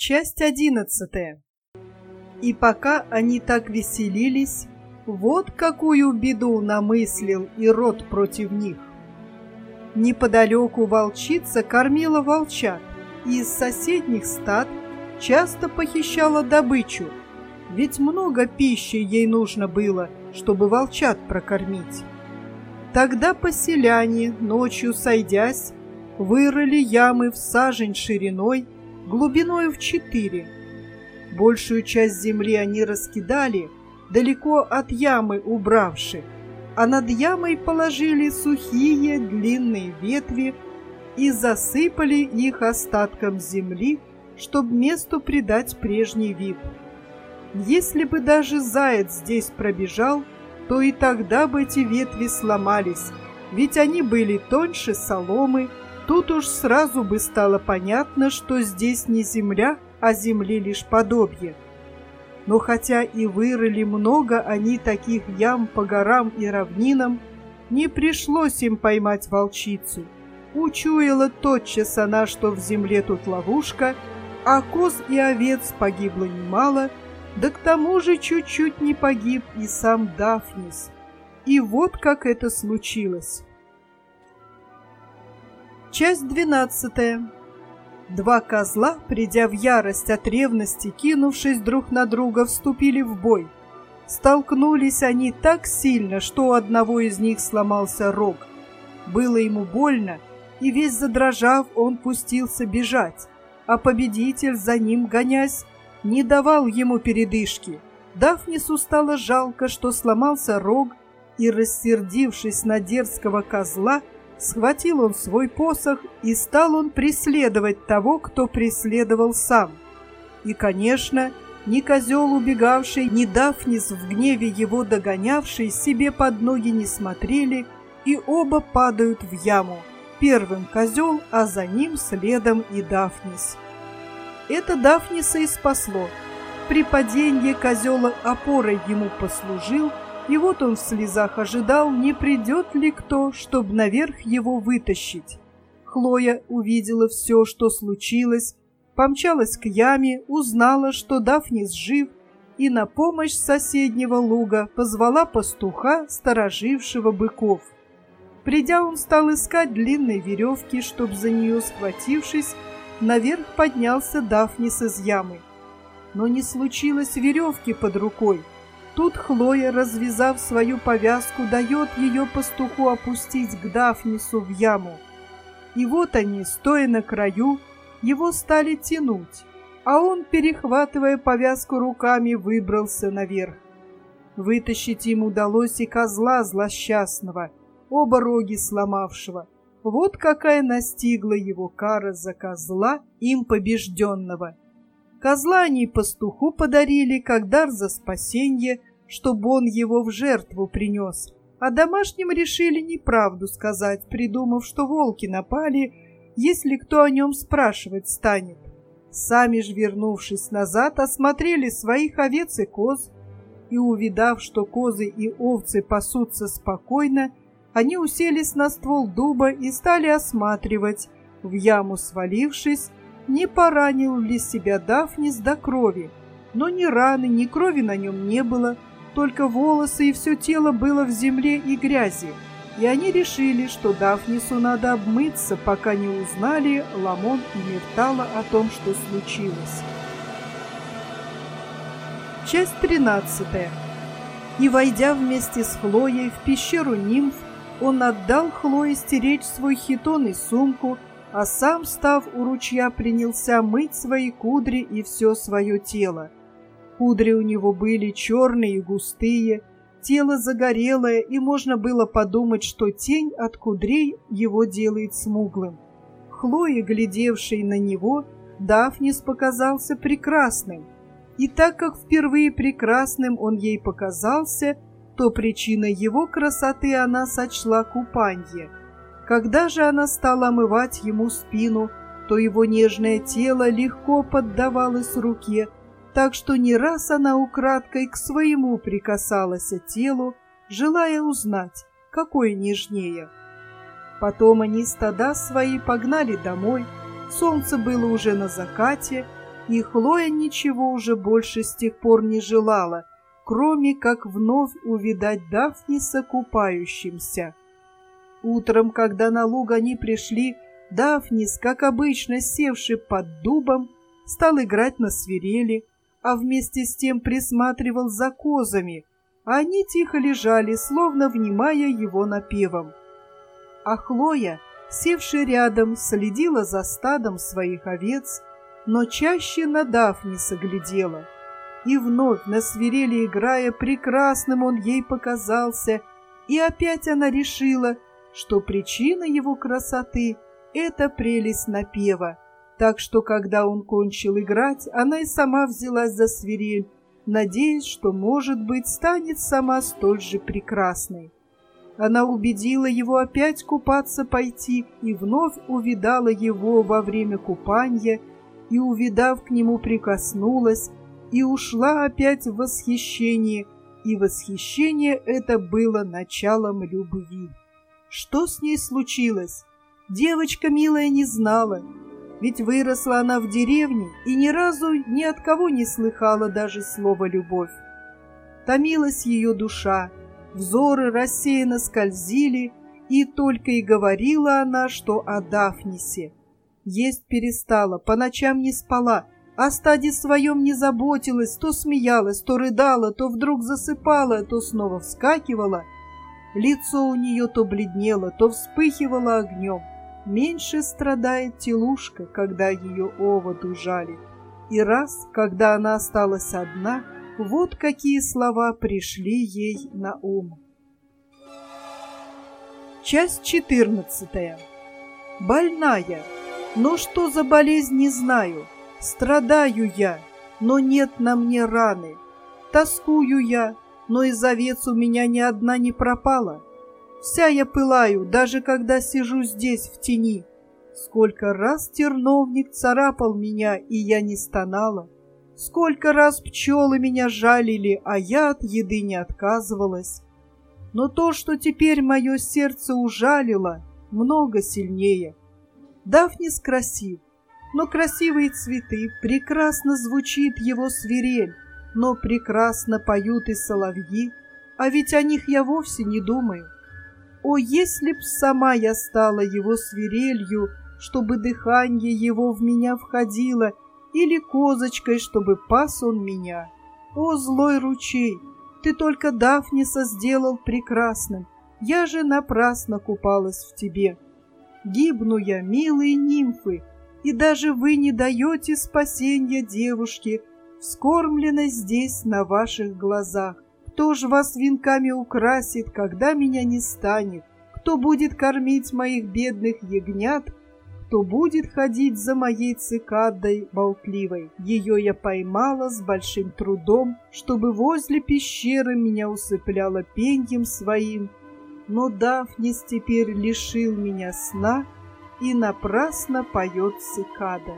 Часть одиннадцатая. И пока они так веселились, вот какую беду намыслил и род против них. Неподалеку волчица кормила волчат, и из соседних стад часто похищала добычу, ведь много пищи ей нужно было, чтобы волчат прокормить. Тогда поселяне, ночью сойдясь, вырыли ямы в сажень шириной, глубиной в четыре. Большую часть земли они раскидали, далеко от ямы убравши, а над ямой положили сухие длинные ветви и засыпали их остатком земли, чтобы месту придать прежний вид. Если бы даже заяц здесь пробежал, то и тогда бы эти ветви сломались, ведь они были тоньше соломы, Тут уж сразу бы стало понятно, что здесь не земля, а земли лишь подобие. Но хотя и вырыли много они таких ям по горам и равнинам, не пришлось им поймать волчицу. Учуяла тотчас она, что в земле тут ловушка, а коз и овец погибло немало, да к тому же чуть-чуть не погиб и сам Дафнис. И вот как это случилось. Часть двенадцатая. Два козла, придя в ярость от ревности, кинувшись друг на друга, вступили в бой. Столкнулись они так сильно, что у одного из них сломался рог. Было ему больно, и весь задрожав, он пустился бежать, а победитель, за ним гонясь, не давал ему передышки. Дафнису стало жалко, что сломался рог, и, рассердившись на дерзкого козла, Схватил он свой посох, и стал он преследовать того, кто преследовал сам. И, конечно, ни козел убегавший, ни Дафнис в гневе его догонявший себе под ноги не смотрели, и оба падают в яму. Первым козел, а за ним следом и Дафнис. Это Дафниса и спасло. При падении козела опорой ему послужил, и вот он в слезах ожидал, не придет ли кто, чтобы наверх его вытащить. Хлоя увидела все, что случилось, помчалась к яме, узнала, что Дафнис жив, и на помощь соседнего луга позвала пастуха, сторожившего быков. Придя, он стал искать длинные веревки, чтоб за нее схватившись, наверх поднялся Дафнис из ямы. Но не случилось веревки под рукой, Тут Хлоя, развязав свою повязку, дает ее пастуху опустить к Дафнису в яму. И вот они, стоя на краю, его стали тянуть, а он, перехватывая повязку руками, выбрался наверх. Вытащить им удалось и козла злосчастного, оба роги сломавшего. Вот какая настигла его кара за козла, им побежденного. Козла они пастуху подарили, как дар за спасенье, чтобы он его в жертву принес. А домашним решили неправду сказать, придумав, что волки напали, если кто о нем спрашивать станет. Сами ж, вернувшись назад, осмотрели своих овец и коз, и, увидав, что козы и овцы пасутся спокойно, они уселись на ствол дуба и стали осматривать, в яму свалившись, не поранил ли себя Дафнис до крови. Но ни раны, ни крови на нем не было, только волосы и все тело было в земле и грязи, и они решили, что Дафнису надо обмыться, пока не узнали Ламон и Мертала о том, что случилось. Часть тринадцатая. И, войдя вместе с Хлоей в пещеру нимф, он отдал Хлое стеречь свой хитон и сумку, а сам, став у ручья, принялся мыть свои кудри и все свое тело. Кудри у него были черные и густые, тело загорелое, и можно было подумать, что тень от кудрей его делает смуглым. Хлоя, глядевшей на него, Дафнис показался прекрасным. И так как впервые прекрасным он ей показался, то причиной его красоты она сочла купанье. Когда же она стала омывать ему спину, то его нежное тело легко поддавалось руке, так что не раз она украдкой к своему прикасалась телу, желая узнать, какое нежнее. Потом они стада свои погнали домой, солнце было уже на закате, И Хлоя ничего уже больше с тех пор не желала, кроме как вновь увидать Дафниса купающимся. Утром, когда на луг они пришли, Дафнис, как обычно севший под дубом, стал играть на свирели, а вместе с тем присматривал за козами, а они тихо лежали, словно внимая его напевом. А Хлоя, севшая рядом, следила за стадом своих овец, но чаще на Дафниса глядела. И вновь на свирели играя, прекрасным он ей показался, и опять она решила, что причина его красоты — это прелесть напева, так что, когда он кончил играть, она и сама взялась за свирель, надеясь, что, может быть, станет сама столь же прекрасной. Она убедила его опять купаться пойти и вновь увидала его во время купания, и, увидав к нему, прикоснулась, и ушла опять в восхищение, и восхищение это было началом любви. Что с ней случилось? Девочка милая не знала, ведь выросла она в деревне и ни разу ни от кого не слыхала даже слова «любовь». Томилась ее душа, взоры рассеянно скользили, и только и говорила она, что о Дафнисе. Есть перестала, по ночам не спала, о стаде своем не заботилась, то смеялась, то рыдала, то вдруг засыпала, то снова вскакивала. Лицо у нее то бледнело, то вспыхивало огнем. Меньше страдает телушка, когда ее оводу жалит. И раз, когда она осталась одна, вот какие слова пришли ей на ум. Часть четырнадцатая. Больная, но что за болезнь, не знаю. Страдаю я, но нет на мне раны. Тоскую я, но из овец у меня ни одна не пропала. Вся я пылаю, даже когда сижу здесь в тени. Сколько раз терновник царапал меня, и я не стонала. Сколько раз пчелы меня жалили, а я от еды не отказывалась. Но то, что теперь мое сердце ужалило, много сильнее. Дафнис красив, но красивые цветы, прекрасно звучит его свирель, но прекрасно поют и соловьи, а ведь о них я вовсе не думаю. О, если б сама я стала его свирелью, чтобы дыхание его в меня входило, или козочкой, чтобы пас он меня. О, злой ручей, ты только Дафниса сделал прекрасным, я же напрасно купалась в тебе. Гибну я, милые нимфы, и даже вы не даете спасения девушке, вскормленной здесь на ваших глазах. Кто ж вас венками украсит, когда меня не станет? Кто будет кормить моих бедных ягнят? Кто будет ходить за моей цикадой болтливой? Ее я поймала с большим трудом, чтобы возле пещеры меня усыпляла пеньем своим. Но Дафнис теперь лишил меня сна, и напрасно поет цикада.